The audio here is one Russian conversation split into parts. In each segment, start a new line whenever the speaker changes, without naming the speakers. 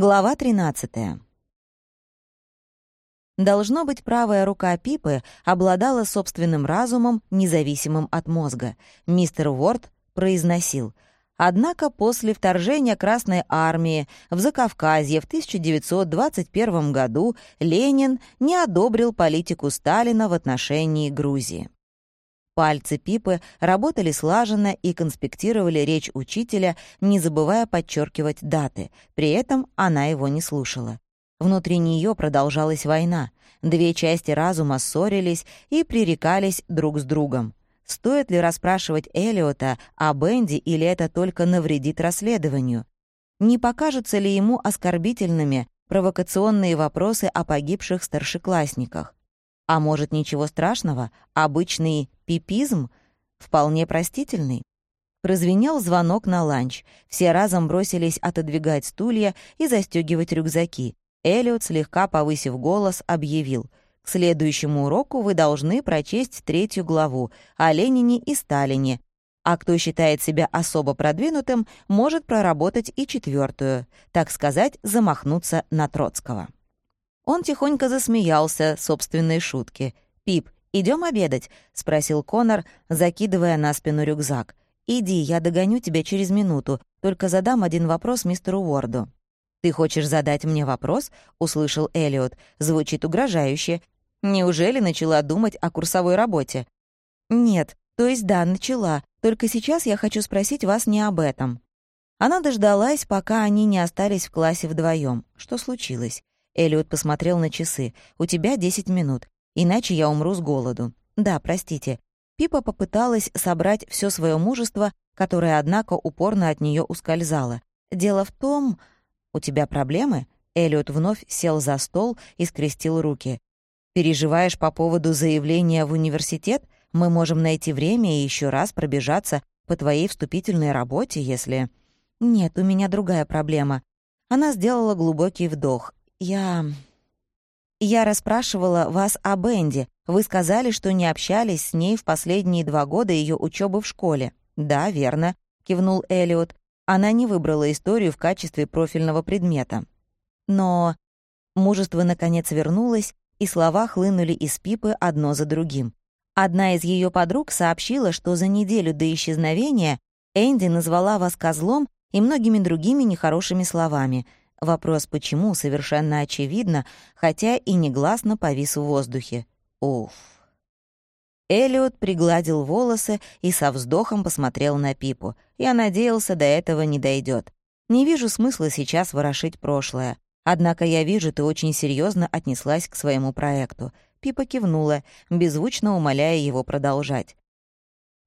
Глава 13. Должно быть, правая рука Пипы обладала собственным разумом, независимым от мозга. Мистер Уорд произносил Однако после вторжения Красной Армии в Закавказье в 1921 году Ленин не одобрил политику Сталина в отношении Грузии. Пальцы Пипы работали слаженно и конспектировали речь учителя, не забывая подчеркивать даты. При этом она его не слушала. Внутри нее продолжалась война. Две части разума ссорились и пререкались друг с другом. Стоит ли расспрашивать Элиота о Бенди или это только навредит расследованию? Не покажутся ли ему оскорбительными провокационные вопросы о погибших старшеклассниках? А может, ничего страшного, обычный пипизм, вполне простительный? Прозвенел звонок на ланч. Все разом бросились отодвигать стулья и застегивать рюкзаки. Эллиот, слегка повысив голос, объявил. «К следующему уроку вы должны прочесть третью главу о Ленине и Сталине, а кто считает себя особо продвинутым, может проработать и четвертую, так сказать, замахнуться на Троцкого». Он тихонько засмеялся собственной шутке. «Пип, идем обедать?» — спросил Конор, закидывая на спину рюкзак. «Иди, я догоню тебя через минуту, только задам один вопрос мистеру Уорду». «Ты хочешь задать мне вопрос?» — услышал Элиот. Звучит угрожающе. «Неужели начала думать о курсовой работе?» «Нет, то есть да, начала. Только сейчас я хочу спросить вас не об этом». Она дождалась, пока они не остались в классе вдвоем. Что случилось? Эллиот посмотрел на часы. «У тебя 10 минут, иначе я умру с голоду». «Да, простите». Пипа попыталась собрать все свое мужество, которое, однако, упорно от нее ускользало. «Дело в том...» «У тебя проблемы?» Эллиот вновь сел за стол и скрестил руки. «Переживаешь по поводу заявления в университет? Мы можем найти время и еще раз пробежаться по твоей вступительной работе, если...» «Нет, у меня другая проблема». Она сделала глубокий вдох. «Я... я расспрашивала вас о Бенди. Вы сказали, что не общались с ней в последние два года ее учебы в школе». «Да, верно», — кивнул Элиот. Она не выбрала историю в качестве профильного предмета. Но мужество наконец вернулось, и слова хлынули из Пипы одно за другим. Одна из ее подруг сообщила, что за неделю до исчезновения Энди назвала вас козлом и многими другими нехорошими словами — Вопрос «почему» совершенно очевидно, хотя и негласно повис в воздухе. Уф. Элиот пригладил волосы и со вздохом посмотрел на Пипу. Я надеялся, до этого не дойдет. Не вижу смысла сейчас ворошить прошлое. Однако я вижу, ты очень серьезно отнеслась к своему проекту. Пипа кивнула, беззвучно умоляя его продолжать.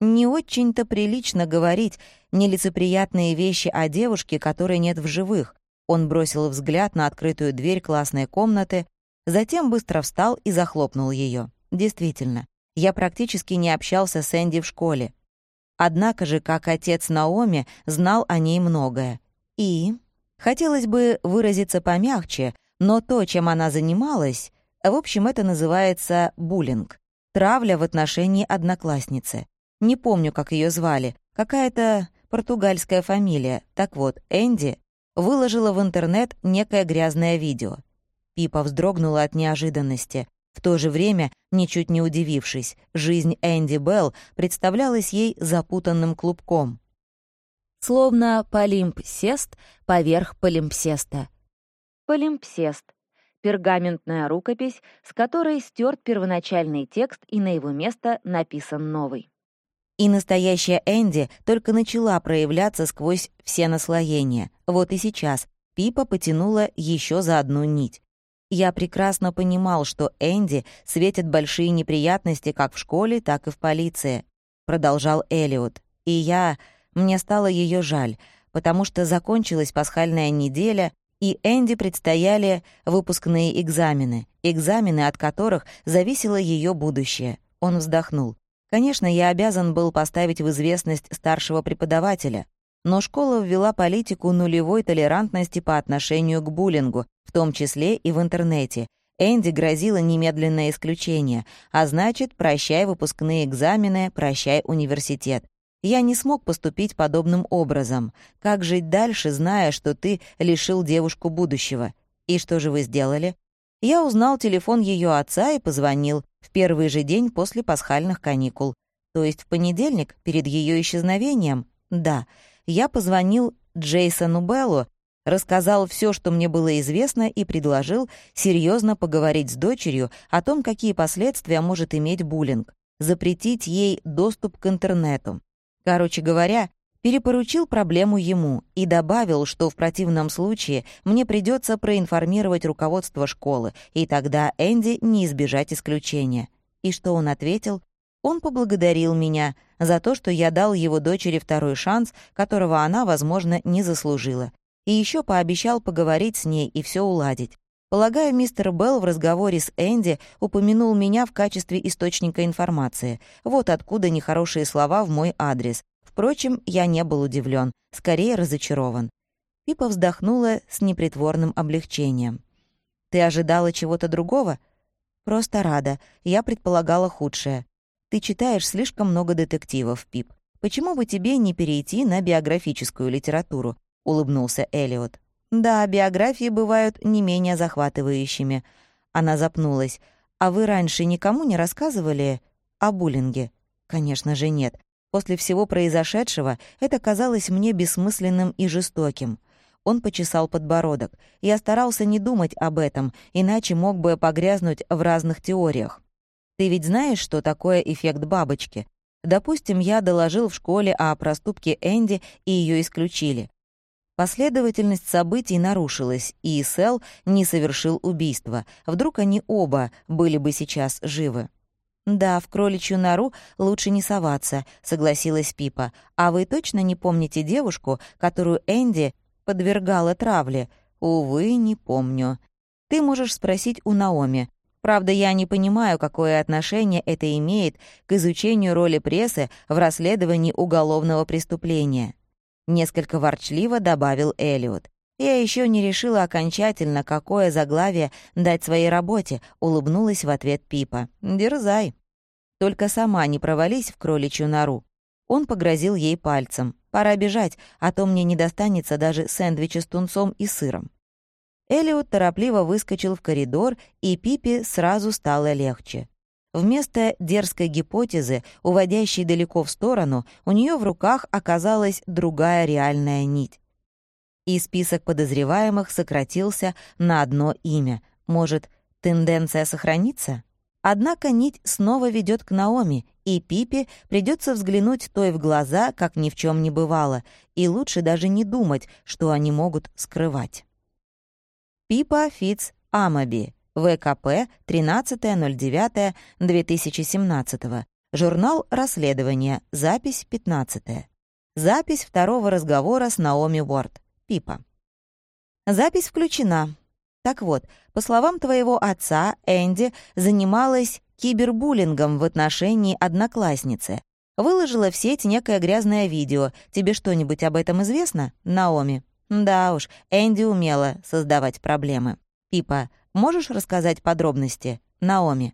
Не очень-то прилично говорить нелицеприятные вещи о девушке, которой нет в живых, он бросил взгляд на открытую дверь классной комнаты, затем быстро встал и захлопнул ее. Действительно, я практически не общался с Энди в школе. Однако же, как отец Наоми, знал о ней многое. И... Хотелось бы выразиться помягче, но то, чем она занималась, в общем, это называется буллинг. Травля в отношении одноклассницы. Не помню, как ее звали. Какая-то португальская фамилия. Так вот, Энди выложила в интернет некое грязное видео. Пипа вздрогнула от неожиданности. В то же время, ничуть не удивившись, жизнь Энди Белл представлялась ей запутанным клубком. Словно полимпсест поверх полимпсеста. Полимпсест — пергаментная рукопись, с которой стерт первоначальный текст и на его место написан новый. И настоящая Энди только начала проявляться сквозь все наслоения. Вот и сейчас Пипа потянула еще за одну нить. Я прекрасно понимал, что Энди светит большие неприятности как в школе, так и в полиции, продолжал Элиот. И я... Мне стало ее жаль, потому что закончилась пасхальная неделя, и Энди предстояли выпускные экзамены, экзамены, от которых зависело ее будущее. Он вздохнул. Конечно, я обязан был поставить в известность старшего преподавателя, но школа ввела политику нулевой толерантности по отношению к буллингу, в том числе и в интернете. Энди грозило немедленное исключение, а значит, прощай выпускные экзамены, прощай университет. Я не смог поступить подобным образом. Как жить дальше, зная, что ты лишил девушку будущего? И что же вы сделали? Я узнал телефон ее отца и позвонил в первый же день после пасхальных каникул. То есть в понедельник, перед ее исчезновением? Да. Я позвонил Джейсону Беллу, рассказал все, что мне было известно, и предложил серьезно поговорить с дочерью о том, какие последствия может иметь буллинг, запретить ей доступ к интернету. Короче говоря, перепоручил проблему ему и добавил, что в противном случае мне придется проинформировать руководство школы, и тогда Энди не избежать исключения. И что он ответил? Он поблагодарил меня за то, что я дал его дочери второй шанс, которого она, возможно, не заслужила. И еще пообещал поговорить с ней и все уладить. Полагаю, мистер Белл в разговоре с Энди упомянул меня в качестве источника информации. Вот откуда нехорошие слова в мой адрес. Впрочем, я не был удивлен, скорее разочарован. Пипа вздохнула с непритворным облегчением. «Ты ожидала чего-то другого?» «Просто рада. Я предполагала худшее. Ты читаешь слишком много детективов, Пип. Почему бы тебе не перейти на биографическую литературу?» — улыбнулся Элиот. Да, биографии бывают не менее захватывающими. Она запнулась. А вы раньше никому не рассказывали о буллинге? Конечно же, нет. После всего произошедшего это казалось мне бессмысленным и жестоким. Он почесал подбородок. Я старался не думать об этом, иначе мог бы погрязнуть в разных теориях. Ты ведь знаешь, что такое эффект бабочки? Допустим, я доложил в школе о проступке Энди, и ее исключили. Последовательность событий нарушилась, и Сэл не совершил убийство. Вдруг они оба были бы сейчас живы. «Да, в кроличью нору лучше не соваться», — согласилась Пипа. «А вы точно не помните девушку, которую Энди подвергала травле?» «Увы, не помню. Ты можешь спросить у Наоми. Правда, я не понимаю, какое отношение это имеет к изучению роли прессы в расследовании уголовного преступления. Несколько ворчливо добавил Элиот. «Я еще не решила окончательно, какое заглавие дать своей работе», — улыбнулась в ответ Пипа. «Дерзай. Только сама не провались в кроличью нору». Он погрозил ей пальцем. «Пора бежать, а то мне не достанется даже сэндвича с тунцом и сыром». Элиот торопливо выскочил в коридор, и Пипе сразу стало легче. Вместо дерзкой гипотезы, уводящей далеко в сторону, у нее в руках оказалась другая реальная нить. И список подозреваемых сократился на одно имя. Может, тенденция сохранится? Однако нить снова ведет к Наоми, и Пипе придется взглянуть той в глаза, как ни в чем не бывало, и лучше даже не думать, что они могут скрывать. Пипа Фитц Амаби ВКП 13.09.2017. Журнал «Расследование». Запись 15. Запись второго разговора с Наоми Уорд. Пипа. Запись включена. Так вот, по словам твоего отца, Энди занималась кибербуллингом в отношении одноклассницы. Выложила в сеть некое грязное видео. Тебе что-нибудь об этом известно, Наоми? Да уж, Энди умела создавать проблемы. Пипа, Можешь рассказать подробности, Наоми?»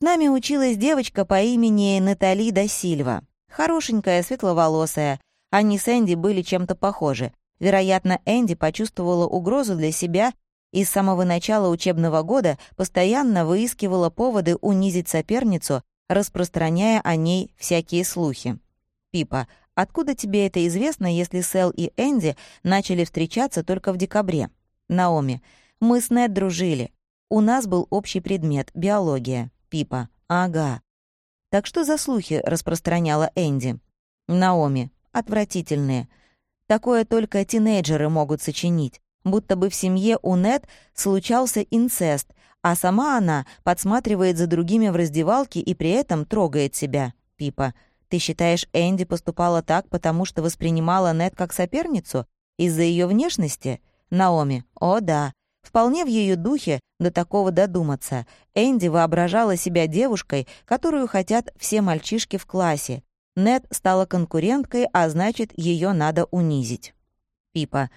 С нами училась девочка по имени Натали да Сильва. Хорошенькая, светловолосая. Они с Энди были чем-то похожи. Вероятно, Энди почувствовала угрозу для себя и с самого начала учебного года постоянно выискивала поводы унизить соперницу, распространяя о ней всякие слухи. Пипа, откуда тебе это известно, если Сэл и Энди начали встречаться только в декабре? Наоми, мы с Нед дружили. У нас был общий предмет — биология. Пипа. Ага. Так что за слухи распространяла Энди? Наоми. Отвратительные. Такое только тинейджеры могут сочинить. Будто бы в семье у Нед случался инцест, а сама она подсматривает за другими в раздевалке и при этом трогает себя. Пипа. Ты считаешь, Энди поступала так, потому что воспринимала Нед как соперницу? Из-за ее внешности? Наоми. О, да. Вполне в ее духе до такого додуматься. Энди воображала себя девушкой, которую хотят все мальчишки в классе. Нет стала конкуренткой, а значит, ее надо унизить. Пипа.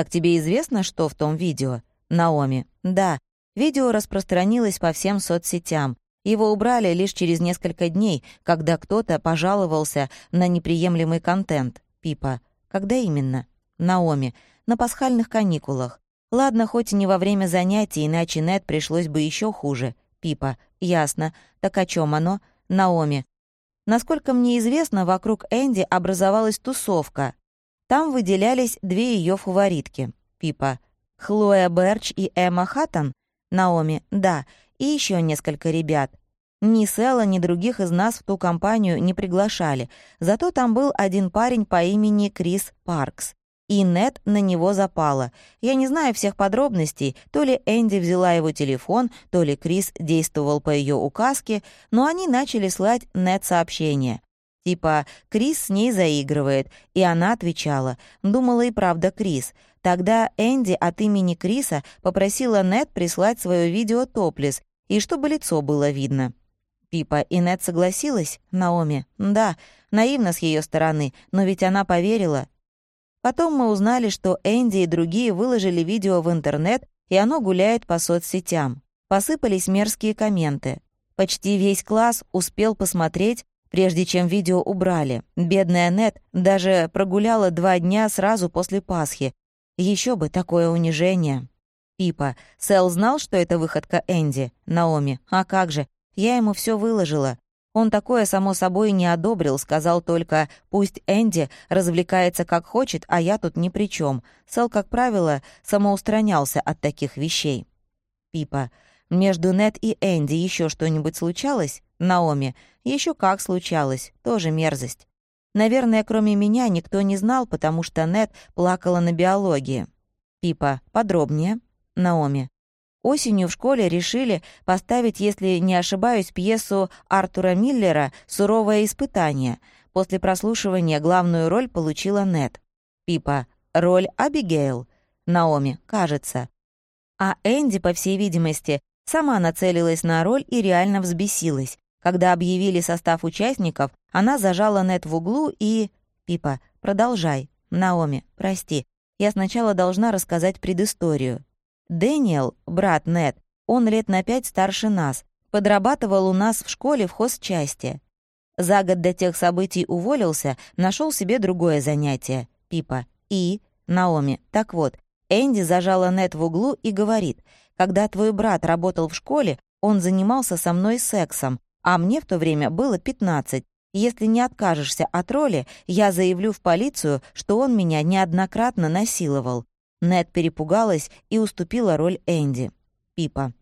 «Так тебе известно, что в том видео?» Наоми. «Да. Видео распространилось по всем соцсетям. Его убрали лишь через несколько дней, когда кто-то пожаловался на неприемлемый контент. Пипа. Когда именно? Наоми. На пасхальных каникулах. Ладно, хоть не во время занятий, иначе Нет пришлось бы еще хуже. Пипа. Ясно. Так о чем оно? Наоми. Насколько мне известно, вокруг Энди образовалась тусовка. Там выделялись две ее фаворитки. Пипа. Хлоя Берч и Эмма Хаттон? Наоми. Да. И еще несколько ребят. Ни Сэла, ни других из нас в ту компанию не приглашали, зато там был один парень по имени Крис Паркс. И Нет на него запала. Я не знаю всех подробностей, то ли Энди взяла его телефон, то ли Крис действовал по ее указке, но они начали слать Нет сообщения. Типа «Крис с ней заигрывает», и она отвечала. Думала и правда Крис. Тогда Энди от имени Криса попросила Нет прислать свое видео топлес, и чтобы лицо было видно. Пипа, и Нет согласилась? Наоми. Да, наивно с ее стороны, но ведь она поверила. Потом мы узнали, что Энди и другие выложили видео в интернет, и оно гуляет по соцсетям. Посыпались мерзкие комменты. Почти весь класс успел посмотреть, прежде чем видео убрали. Бедная Нет даже прогуляла два дня сразу после Пасхи. Еще бы такое унижение. Пипа. Сэл знал, что это выходка Энди? Наоми. А как же? Я ему все выложила. Он такое, само собой, не одобрил, сказал только «пусть Энди развлекается как хочет, а я тут ни при чем. Сэл, как правило, самоустранялся от таких вещей. Пипа. Между Нет и Энди еще что-нибудь случалось? Наоми. Еще как случалось. Тоже мерзость. Наверное, кроме меня никто не знал, потому что Нет плакала на биологии. Пипа. Подробнее. Наоми. Осенью в школе решили поставить, если не ошибаюсь, пьесу Артура Миллера «Суровое испытание». После прослушивания главную роль получила Нет. Пипа — роль Абигейл. Наоми, кажется. А Энди, по всей видимости, сама нацелилась на роль и реально взбесилась. Когда объявили состав участников, она зажала Нет в углу и... Пипа, продолжай. Наоми, прости. Я сначала должна рассказать предысторию. Дэниел, брат Нед, он лет на пять старше нас, подрабатывал у нас в школе в хозчасти. За год до тех событий уволился, нашел себе другое занятие. Пипа. И? Наоми. Так вот, Энди зажала Нед в углу и говорит, «Когда твой брат работал в школе, он занимался со мной сексом, а мне в то время было 15. Если не откажешься от роли, я заявлю в полицию, что он меня неоднократно насиловал. Нед перепугалась и уступила роль Энди. Пипа.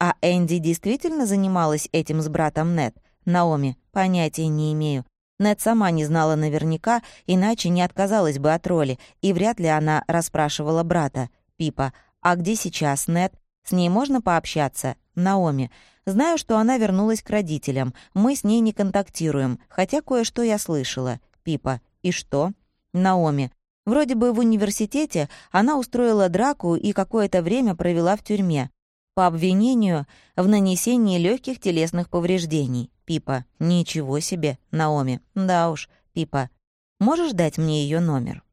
А Энди действительно занималась этим с братом Нед? Наоми. Понятия не имею. Нед сама не знала наверняка, иначе не отказалась бы от роли, и вряд ли она расспрашивала брата. Пипа. А где сейчас Нед? С ней можно пообщаться? Наоми. Знаю, что она вернулась к родителям. Мы с ней не контактируем, хотя кое-что я слышала. Пипа. И что? Наоми. Вроде бы в университете она устроила драку и какое-то время провела в тюрьме по обвинению в нанесении легких телесных повреждений. Пипа. Ничего себе, Наоми. Да уж, Пипа. Можешь дать мне ее номер?